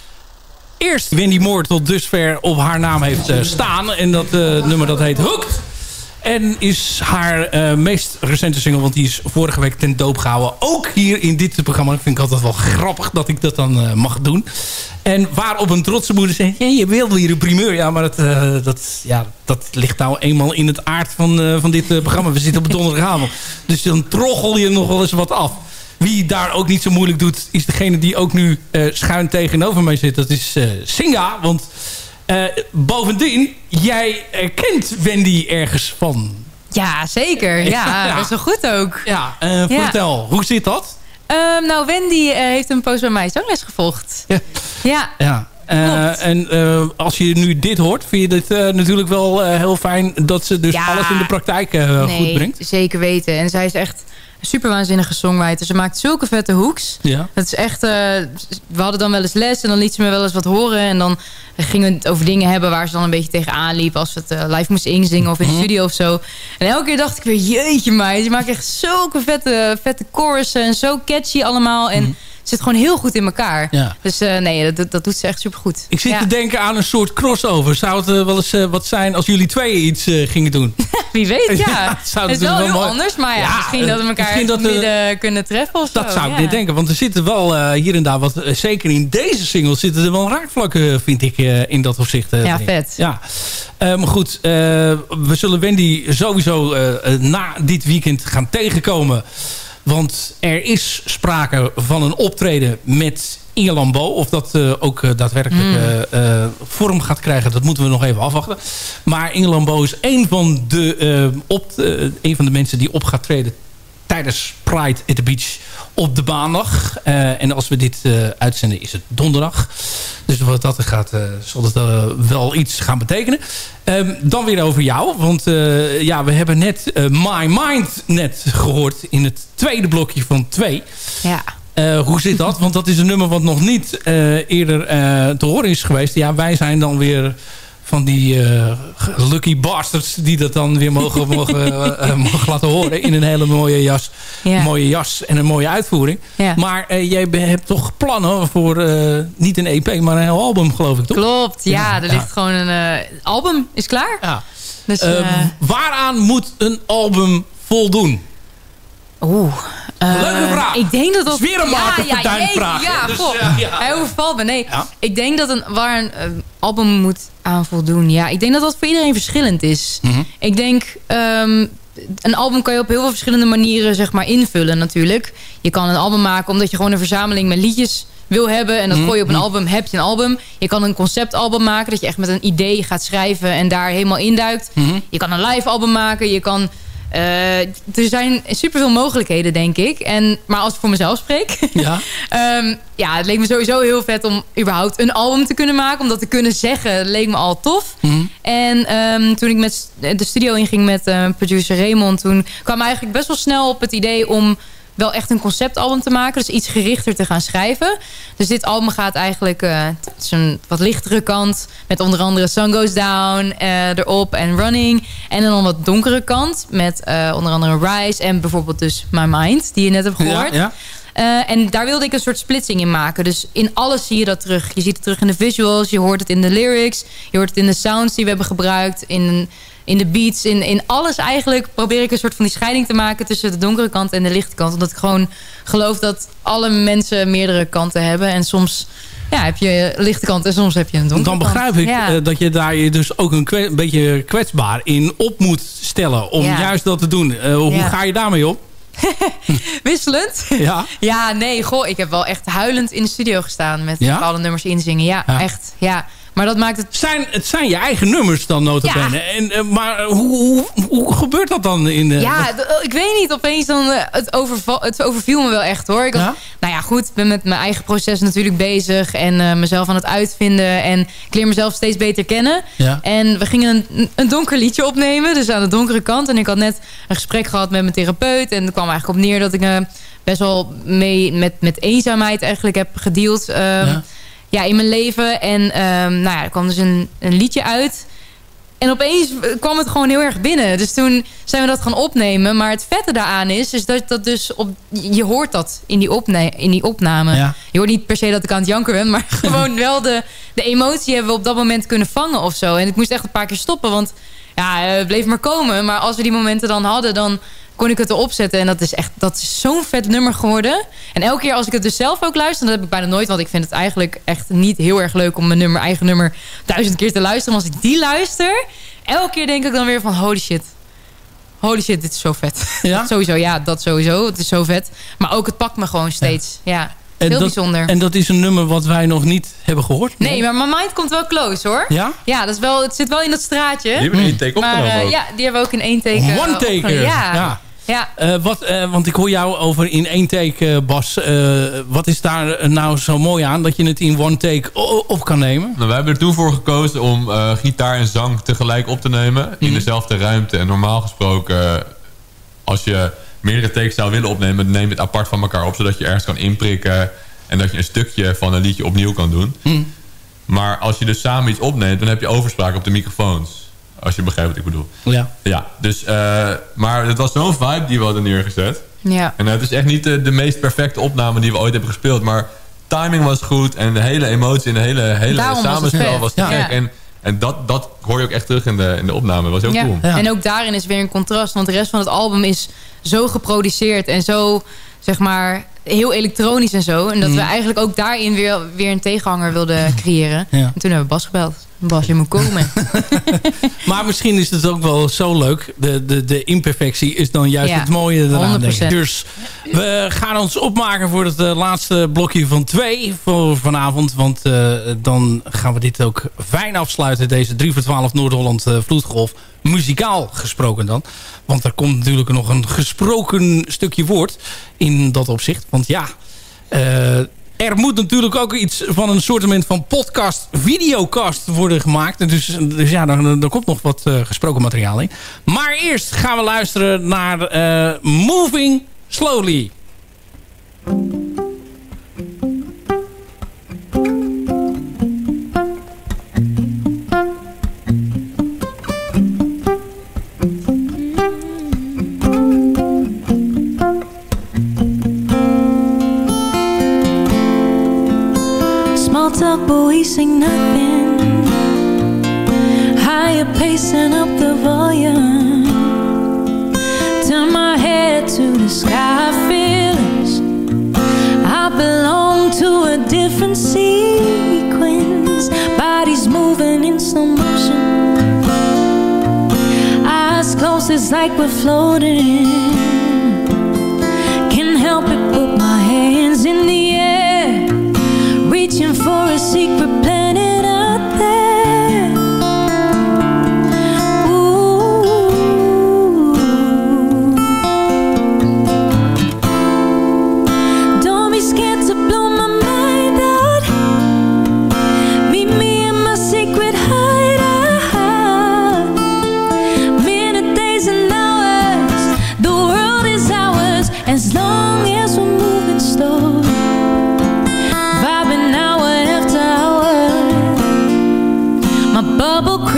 Eerst Wendy Moore tot dusver op haar naam heeft eh, staan. En dat eh, nummer dat heet Hooked. En is haar meest recente single, want die is vorige week ten doop gehouden. Ook hier in dit programma. Ik vind ik altijd wel grappig dat ik dat dan mag doen. En waarop een trotse moeder zegt... Ja, je wilde hier een primeur. Ja, maar dat, eh, dat, ja, dat ligt nou eenmaal in het aard van, eh, van dit eh, programma. We zitten op donderdagavond. Dus dan troggel je nog wel eens wat af. Wie daar ook niet zo moeilijk doet... is degene die ook nu schuin tegenover mij zit. Dat is Singa. Want bovendien, jij kent Wendy ergens van. Ja, zeker. Ja, Ja. dat is wel goed ook. Ja, vertel. Hoe zit dat? Ehm, nou, Wendy eh, heeft een post bij mij zangles gevolgd. Ja. Ja, Ja. Eh, en eh, als je nu dit hoort, vind je dit natuurlijk wel heel fijn dat ze dus Ja. alles in de praktijk nee, goed brengt. zeker weten. En zij is echt super waanzinnige songwriter. Ze maakt zulke vette hoeks. Ja. Het is echt... eh, we hadden dan wel eens les en dan liet ze me wel eens wat horen. En dan gingen we het over dingen hebben waar ze dan een beetje tegenaan liep. Als we het eh, live moesten inzingen of in de Mhm. studio of zo. En elke keer dacht ik weer, jeetje meid. Je maakt echt zulke vette, vette chorussen en zo catchy allemaal. En het zit gewoon heel goed in elkaar. Ja. Dus eh, nee, dat, dat doet ze echt super goed. Ik zit te denken aan een soort crossover. Zou het eh, wel eens eh, wat zijn als jullie twee iets gingen doen? Wie weet, ja. Ja, het zou het is wel heel mooi- anders, maar ja, misschien dat we elkaar misschien dat, dat, eh, midden kunnen treffen of Dat zo. zou ik niet denken. Want er zitten wel hier en daar wat... zeker in deze single zitten er wel raakvlakken, vind ik, in dat opzicht. Ja, vet. Ja. Maar goed, we zullen Wendy sowieso na dit weekend gaan tegenkomen. Want er is sprake van een optreden met Inge Lambo. Of dat eh, ook eh, daadwerkelijk Hmm. eh, vorm gaat krijgen, dat moeten we nog even afwachten. Maar Inge Lambo is een van de, op, een van de mensen die op gaat treden tijdens Pride at the Beach op de maandag. Eh, en als we dit eh, uitzenden is het donderdag. Dus wat dat er gaat, eh, zal eh, wel iets gaan betekenen. Ehm, dan weer over jou. Want ja, we hebben net My Mind net gehoord in het tweede blokje van twee. Ja. Hoe zit dat? Want dat is een nummer wat nog niet eerder te horen is geweest. Ja, wij zijn dan weer van die eh, lucky bastards die dat dan weer mogen, mogen, eh, eh, mogen laten horen in een hele mooie jas, Ja. mooie jas en een mooie uitvoering. Ja. Maar jij hebt toch plannen voor niet een EP, maar een heel album, geloof ik, toch? Klopt, ja, er ja. ligt gewoon een album, is klaar. Ja. Dus, Eh, eh, waaraan moet een album voldoen? Oeh. eh, Leuke vraag. Ik denk dat dat... Weer een vraag, hè? Ja, Dus, goh. ja, ja. Hij overvalt me. Nee, Ja. ik denk dat een, waar een eh, album moet aan voldoen. Ja, ik denk dat dat voor iedereen verschillend is. Mhm. Ik denk... ehm, een album kan je op heel veel verschillende manieren zeg maar, invullen natuurlijk. Je kan een album maken omdat je gewoon een verzameling met liedjes wil hebben. En dat Mhm. gooi je op een album, heb je een album. Je kan een conceptalbum maken. Dat je echt met een idee gaat schrijven en daar helemaal induikt. Mhm. Je kan een live album maken. Je kan... eh, er zijn superveel mogelijkheden, denk ik. En, maar als ik voor mezelf spreek... Ja. Ehm, ja, het leek me sowieso heel vet om überhaupt een album te kunnen maken. Om dat te kunnen zeggen, leek me al tof. Mhm. En ehm, toen ik met de studio inging met eh, producer Raymond... toen kwam ik eigenlijk best wel snel op het idee om wel echt een conceptalbum te maken. Dus iets gerichter te gaan schrijven. Dus dit album gaat eigenlijk... eh, het is een wat lichtere kant. Met onder andere Sun Goes Down eh, erop en Running. En dan een wat donkere kant. Met eh, onder andere Rise en bijvoorbeeld dus My Mind. Die je net hebt gehoord. Ja, ja. Eh, en daar wilde ik een soort splitsing in maken. Dus in alles zie je dat terug. Je ziet het terug in de visuals, je hoort het in de lyrics... je hoort het in de sounds die we hebben gebruikt... in, in de beats, in, in alles eigenlijk... probeer ik een soort van die scheiding te maken... tussen de donkere kant en de lichte kant. Omdat ik gewoon geloof dat alle mensen meerdere kanten hebben. En soms ja, heb je een lichte kant en soms heb je een donkere Dan kant. begrijp ik Ja. eh, dat je daar je dus ook een, kwe- een beetje kwetsbaar in op moet stellen. Om Ja. juist dat te doen. Eh, hoe Ja. ga je daarmee op? Wisselend. Ja. Ja, nee, goh, ik heb wel echt huilend in de studio gestaan... met bepaalde nummers inzingen. Ja, Ja. echt. Ja. Maar dat maakt het Zijn, het zijn je eigen nummers dan notabene. En, eh, maar hoe, hoe, hoe gebeurt dat dan? In de, Ja, d- ik weet niet. Opeens dan, eh, het, overval, het overviel me wel echt hoor. Ik Ja? Nou ja, goed. Ik ben met mijn eigen proces natuurlijk bezig. En eh, mezelf aan het uitvinden. En ik leer mezelf steeds beter kennen. Ja. En we gingen een, een donker liedje opnemen. Dus aan de donkere kant. En ik had net een gesprek gehad met mijn therapeut. En het kwam eigenlijk op neer dat ik eh, best wel mee met, met eenzaamheid eigenlijk heb gedeeld. ehm, Ja. Ja. in mijn leven. En ehm, nou ja, er kwam dus een, een liedje uit. En opeens kwam het gewoon heel erg binnen. Dus toen zijn we dat gaan opnemen. Maar het vette daaraan is, is dat dat dus op, je hoort dat in die, opne in die opname. Ja. Je hoort niet per se dat ik aan het janken ben, maar gewoon wel de, de emotie hebben we op dat moment kunnen vangen of zo. En ik moest echt een paar keer stoppen, want ja, het bleef maar komen. Maar als we die momenten dan hadden, dan kon ik het erop zetten. En dat is echt dat is zo'n vet nummer geworden. En elke keer als ik het dus zelf ook luister... dat heb ik bijna nooit, want ik vind het eigenlijk echt niet heel erg leuk... om mijn nummer, eigen nummer duizend keer te luisteren. Maar als ik die luister, elke keer denk ik dan weer van... holy shit, holy shit, dit is zo vet. Ja? sowieso, ja, dat sowieso. Het is zo vet. Maar ook het pakt me gewoon steeds. Ja, heel dat, bijzonder. En dat is een nummer wat wij nog niet hebben gehoord. Nee, maar mijn mind komt wel close, hoor. Ja? Ja, dat is wel, het zit wel in dat straatje. Die hebben we in één take maar opgenomen eh, ja, die hebben we ook in één teken. One. Ja. Ja. Ja. Eh, wat, eh, want ik hoor jou over in één take, eh, Bas. Eh, wat is daar nou zo mooi aan dat je het in one take op kan nemen? Nou, wij hebben er toen voor gekozen om eh, gitaar en zang tegelijk op te nemen. In Mhm. dezelfde ruimte. En normaal gesproken, als je meerdere takes zou willen opnemen... neem je het apart van elkaar op, zodat je ergens kan inprikken... en dat je een stukje van een liedje opnieuw kan doen. Mhm. Maar als je dus samen iets opneemt, dan heb je overspraak op de microfoons. Als je begrijpt wat ik bedoel. Ja. Ja, dus, eh, maar het was zo'n vibe die we hadden neergezet. ja. En het is echt niet de, de meest perfecte opname die we ooit hebben gespeeld. Maar timing was goed en de hele emotie en de hele, hele Daarom samenspel was gek. Ja. En, en dat, dat hoor je ook echt terug in de, in de opname. Dat was heel Ja. cool. Ja. En ook daarin is weer een contrast. Want de rest van het album is zo geproduceerd en zo, zeg maar, heel elektronisch en zo. En dat we eigenlijk ook daarin weer, weer een tegenhanger wilden creëren. Ja. En toen hebben we Bas gebeld. Bas, je moet komen. Maar misschien is het ook wel zo leuk. De, de, de imperfectie is dan juist Ja, het mooie eraan. 100%. denk ik. Dus we gaan ons opmaken voor het eh, laatste blokje van twee voor vanavond. Want eh, dan gaan we dit ook fijn afsluiten. Deze 3 voor 12 Noord-Holland eh, Vloedgolf. Muzikaal gesproken dan. Want er komt natuurlijk nog een gesproken stukje woord in dat opzicht. Want ja... er moet natuurlijk ook iets van een soort van podcast, videocast worden gemaakt. Dus, dus ja, er komt nog wat eh, gesproken materiaal in. Maar eerst gaan we luisteren naar eh, Moving Slowly. Talk, but we sing nothing. Higher pacing up the volume. Turn my head to the sky, feelings. I belong to a different sequence. Bodies moving in slow motion. Eyes closed, it's like we're floating. For a secret planet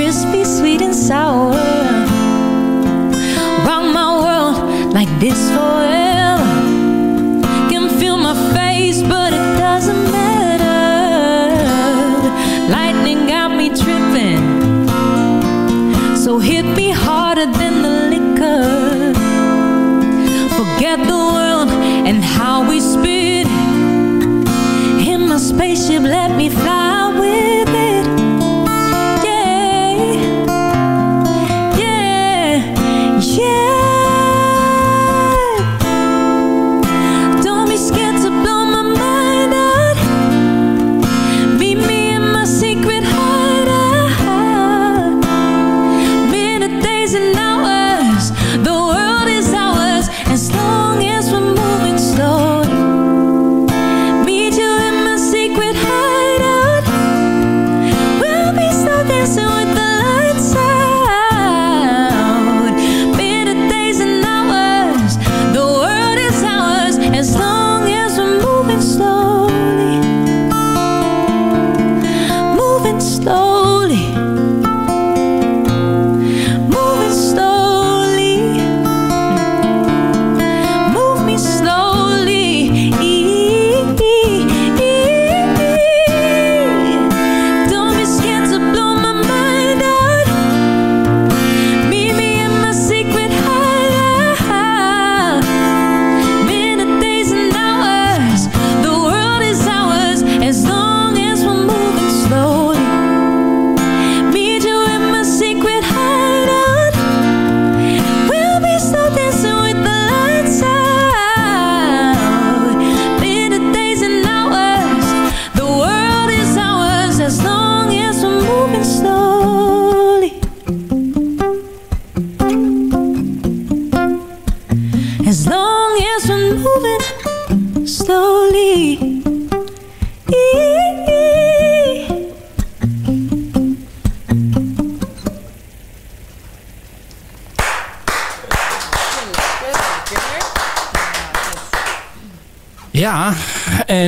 crispy, sweet and sour. Rock my world like this forever. Can feel my face, but it doesn't matter. Lightning got me tripping, so hit me harder than the liquor. Forget the world and how we spin in my spaceship, let me fly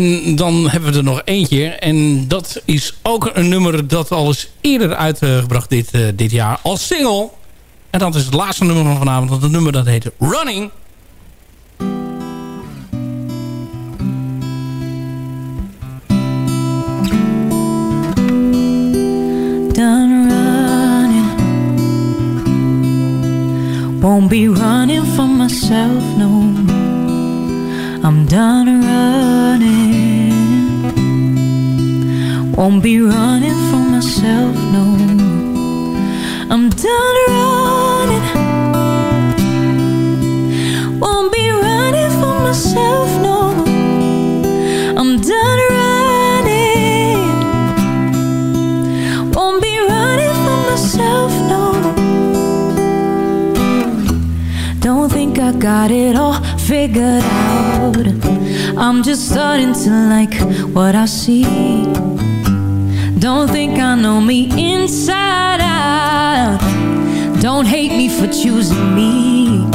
En dan hebben we er nog eentje. En dat is ook een nummer dat al eens eerder uitgebracht dit, uh, dit jaar als single. En dat is het laatste nummer van vanavond. Dat nummer dat heet Running. Done running Won't be running myself, no I'm done running. Won't be running for myself, no I'm done running. Won't be running for myself, no I'm done running. Won't be running for myself, no Don't think I got it all figured out I'm just starting to like what I see. Don't think I know me inside out. Don't hate me for choosing me.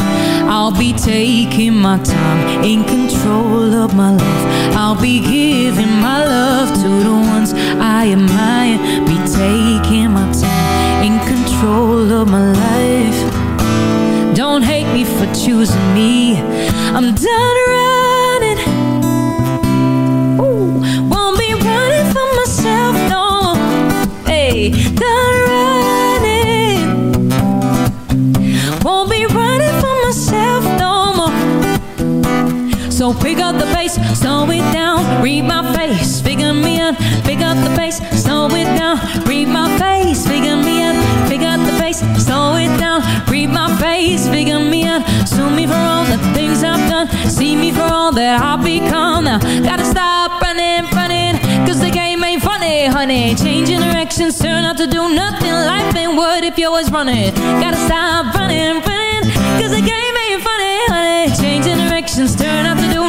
I'll be taking my time In control of my life. I'll be giving my love to the ones I admire. Be taking my time In control of my life. Don't hate me for choosing me. I'm done So pick up the pace, slow it down Read my face, figure me out Pick up the pace, slow it down Read my face, figure me out Pick up the pace, slow it down Read my face, figure me out Sue me for all the things I've done See me for all that I've become. Now gotta stop running, running Cause the game ain't funny, honey. Changing directions, turn out to do nothing. Life ain't what if you're always running. Gotta stop running, running Cause the game Reflections turn up the door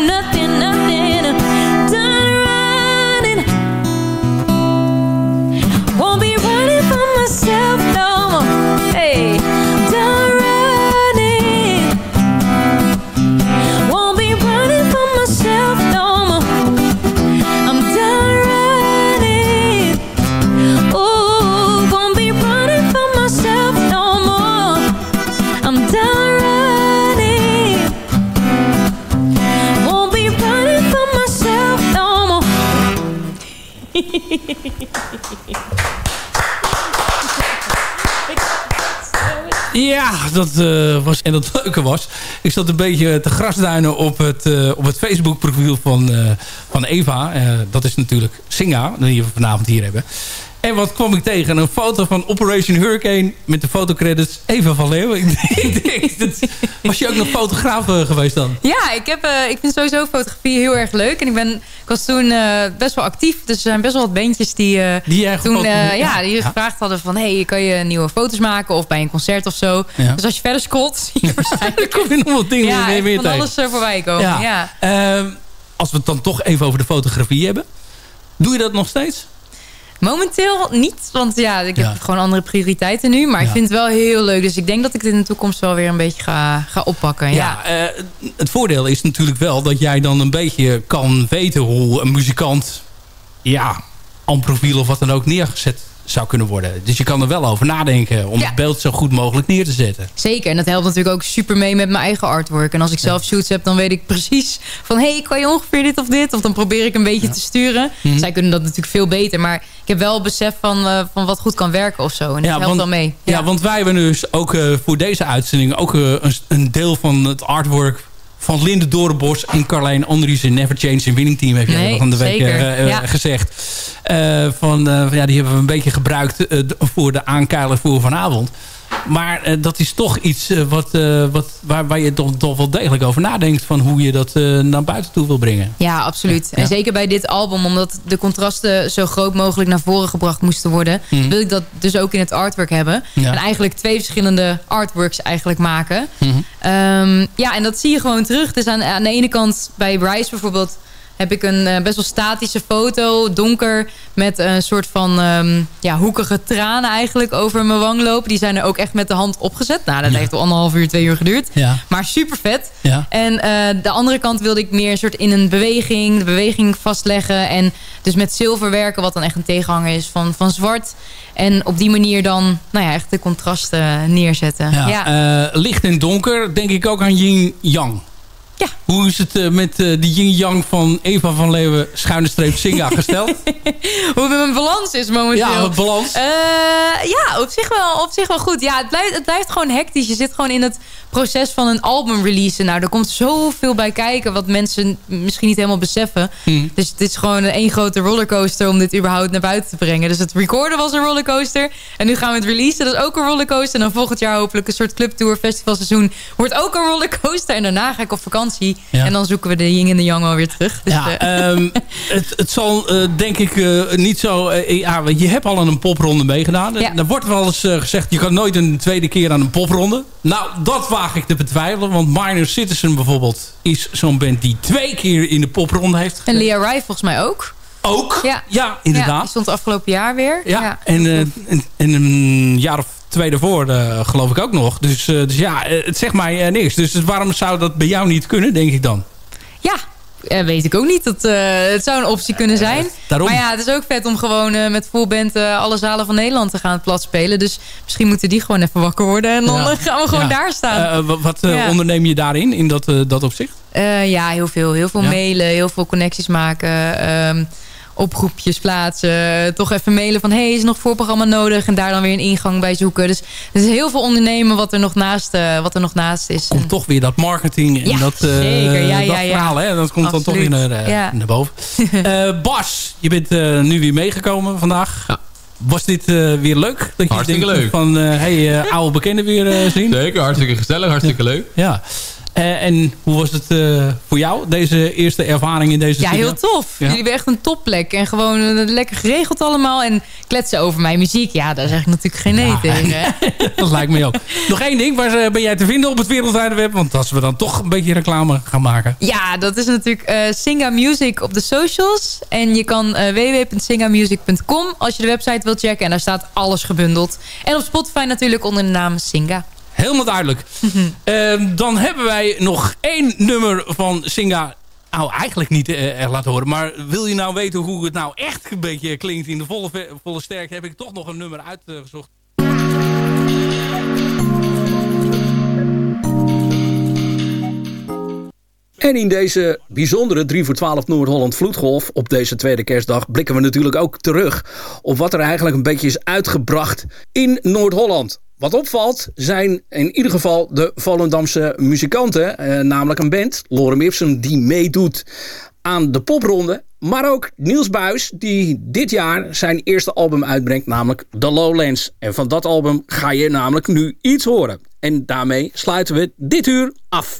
Ja, dat uh, was. En dat leuke was. Ik zat een beetje te grasduinen op het, uh, op het Facebook profiel van, uh, van Eva. dat is natuurlijk Singa, die we vanavond hier hebben. En wat kwam ik tegen? Een foto van Operation Hurricane met de fotocredits Eva van Leeuwen. ik denk, dat, was je ook nog fotograaf geweest dan? Ja, ik, heb, uh, ik vind sowieso fotografie heel erg leuk. En ik, ben, ik was toen uh, best wel actief. Dus er zijn best wel wat bandjes die, uh, die toen ja, ja, die ja. gevraagd hadden van... hey, kan je nieuwe foto's maken of bij een concert of zo. Ja. Dus als je verder scrolt, zie je waarschijnlijk... kom je nog wat dingen ja, weer, weer van alles voorbij komen. Ja. Ehm, als we het dan toch even over de fotografie hebben. Doe je dat nog steeds? Momenteel niet, want ja, ik heb ja. gewoon andere prioriteiten nu. Maar ja. ik vind het wel heel leuk. Dus ik denk dat ik het in de toekomst wel weer een beetje ga, ga oppakken. Ja, ja uh, het voordeel is natuurlijk wel dat jij dan een beetje kan weten hoe een muzikant... ja, aan profiel of wat dan ook neergezet zou kunnen worden. Dus je kan er wel over nadenken om ja. het beeld zo goed mogelijk neer te zetten. Zeker, en dat helpt natuurlijk ook super mee met mijn eigen artwork. En als ik zelf shoots heb, dan weet ik precies van... hé, hey, kan je ongeveer dit of dit? Of dan probeer ik een beetje ja. te sturen. Mm -hmm. Zij kunnen dat natuurlijk veel beter. Maar ik heb wel besef van, uh, van wat goed kan werken of zo. En dat helpt want, wel mee. Ja. want wij hebben dus ook uh, voor deze uitzending... ook uh, een, een deel van het artwork van Linde Dorenbos en Carlijn Andries in Never Change in Winning Team heb je nee, van de week uh, ja. gezegd. Uh, van, uh, ja, die hebben we een beetje gebruikt voor de aankeiler voor vanavond. Maar dat is toch iets wat, wat, waar, waar je toch, toch wel degelijk over nadenkt... van hoe je dat naar buiten toe wil brengen. Ja, absoluut. Ja. En zeker bij dit album, omdat de contrasten zo groot mogelijk naar voren gebracht moesten worden... Mm. wil ik dat dus ook in het artwork hebben. Ja. En eigenlijk twee verschillende artworks eigenlijk maken. Mm -hmm. um, ja, en dat zie je gewoon terug. Dus aan, aan de ene kant bij Bryce bijvoorbeeld heb ik een eh, best wel statische foto, donker, met een soort van ehm, ja, hoekige tranen eigenlijk over mijn wang lopen. Die zijn er ook echt met de hand opgezet. Nou, dat heeft wel anderhalf uur, twee uur geduurd. Ja. Maar super vet. Ja. En eh, de andere kant wilde ik meer een soort in een beweging, de beweging vastleggen. En dus met zilver werken, wat dan echt een tegenhanger is van, van zwart. En op die manier dan, nou ja, echt de contrasten neerzetten. Ja. Eh, licht en donker, denk ik ook aan yin-yang. Ja. Hoe is het eh, met eh, die yin-yang van Eva van Leeuwen schuine streep Singa gesteld? Hoe mijn balans is momenteel. ja, het balans. Eh, ja, op zich, wel, op zich wel goed. Ja, het blijft, het blijft gewoon hectisch. Je zit gewoon in het proces van een album releasen. Nou, er komt zoveel bij kijken wat mensen misschien niet helemaal beseffen. Hmm. Dus het is gewoon één grote rollercoaster om dit überhaupt naar buiten te brengen. Dus het recorden was een rollercoaster. En nu gaan we het releasen, dat is ook een rollercoaster. En dan volgend jaar hopelijk een soort clubtour, festivalseizoen. Wordt ook een rollercoaster. En daarna ga ik op vakantie. Ja. En dan zoeken we de yin en de yang wel weer terug. Dus, Ja, eh, ehm, het, het zal eh, denk ik eh, niet zo... ja, want je hebt al aan een popronde meegedaan. Ja. Er wordt wel eens gezegd... je kan nooit een tweede keer aan een popronde. Nou, dat waag ik te betwijfelen. Want Minor Citizen bijvoorbeeld... is zo'n band die twee keer in de popronde heeft en gezeten. Lea Rai volgens mij ook. Ook? Ja. Ja, Ja, inderdaad. die stond afgelopen jaar weer. Ja, En, eh, en, en een jaar of twee daarvoor eh, geloof ik ook nog. Dus, eh, dus ja, het zegt mij niks. Dus waarom zou dat bij jou niet kunnen, denk ik dan? Ja, weet ik ook niet. Dat, eh, het zou een optie kunnen zijn. daarom. Maar ja, het is ook vet om gewoon eh, met full band eh, alle zalen van Nederland te gaan plat spelen. Dus misschien moeten die gewoon even wakker worden. En dan Ja. eh, gaan we gewoon Ja. daar staan. Eh, wat eh, onderneem je daarin, in dat, eh, dat opzicht? Eh, ja, heel veel. Heel veel mailen, heel veel connecties maken. ehm, oproepjes plaatsen. Toch even mailen van... hey, is er nog voorprogramma nodig? En daar dan weer een ingang bij zoeken. Dus er is heel veel ondernemen wat er nog naast, eh, wat er nog naast is. komt toch weer dat marketing en Ja, dat, eh, zeker. Ja, dat ja, ja. verhaal. Hè? Dat komt dan toch weer naar, eh, Ja. naar boven. Eh, Bas, je bent eh, nu weer meegekomen vandaag. Ja. Was dit eh, weer leuk? Dat je Hartstikke denkt leuk. Van, eh, hey, eh, oude bekenden weer eh, zien? Zeker, hartstikke gezellig, hartstikke leuk. Ja. Eh, en hoe was het eh, voor jou, deze eerste ervaring in deze Ja, studio? heel tof. Ja. Jullie hebben echt een topplek. En gewoon eh, lekker geregeld allemaal. En kletsen over mijn muziek. Ja, daar zeg ik natuurlijk geen nee tegen. dat lijkt mij ook. Nog één ding, waar ben jij te vinden op het wereldwijde web? Want als we dan toch een beetje reclame gaan maken. Ja, dat is natuurlijk eh Singa Music op de socials. En je kan www.singamusic.com als je de website wilt checken. En daar staat alles gebundeld. En op Spotify natuurlijk onder de naam Singa. Helemaal duidelijk. Ehm, dan hebben wij nog één nummer van Singa. Nou, eigenlijk niet eh, echt laten horen. Maar wil je nou weten hoe het nou echt een beetje klinkt in de volle, volle sterkte... heb ik toch nog een nummer uitgezocht. En in deze bijzondere 3 voor 12 Noord-Holland Vloedgolf op deze tweede kerstdag blikken we natuurlijk ook terug op wat er eigenlijk een beetje is uitgebracht in Noord-Holland. Wat opvalt zijn in ieder geval de Volendamse muzikanten, eh, namelijk een band, Lorem Ipsum, die meedoet aan de popronde. Maar ook Niels Buis, die dit jaar zijn eerste album uitbrengt, namelijk The Lowlands. En van dat album ga je namelijk nu iets horen. En daarmee sluiten we dit uur af.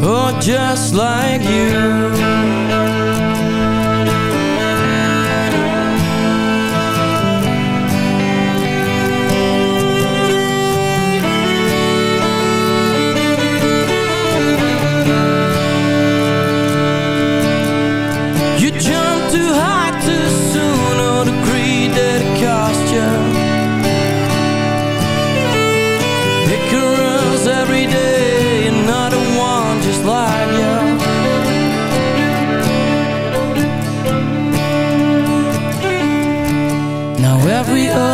Oh, just like you.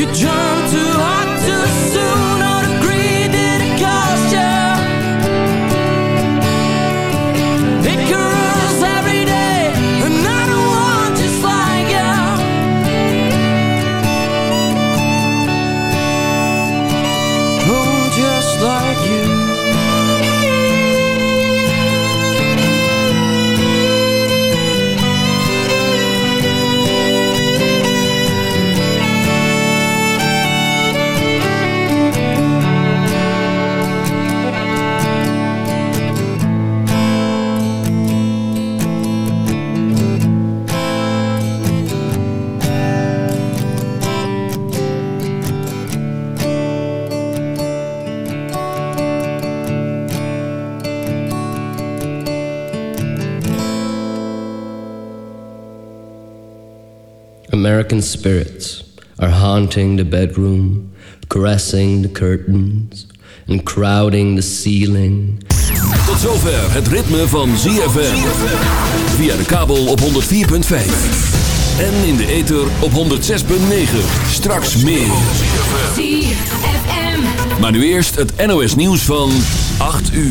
You jump American spirits are haunting the bedroom, caressing the curtains, and crowding the ceiling. Tot zover het ritme van ZFM. Via de kabel op 104.5. En in de ether op 106.9. Straks meer. ZFM. Maar nu eerst het NOS nieuws van 8 uur.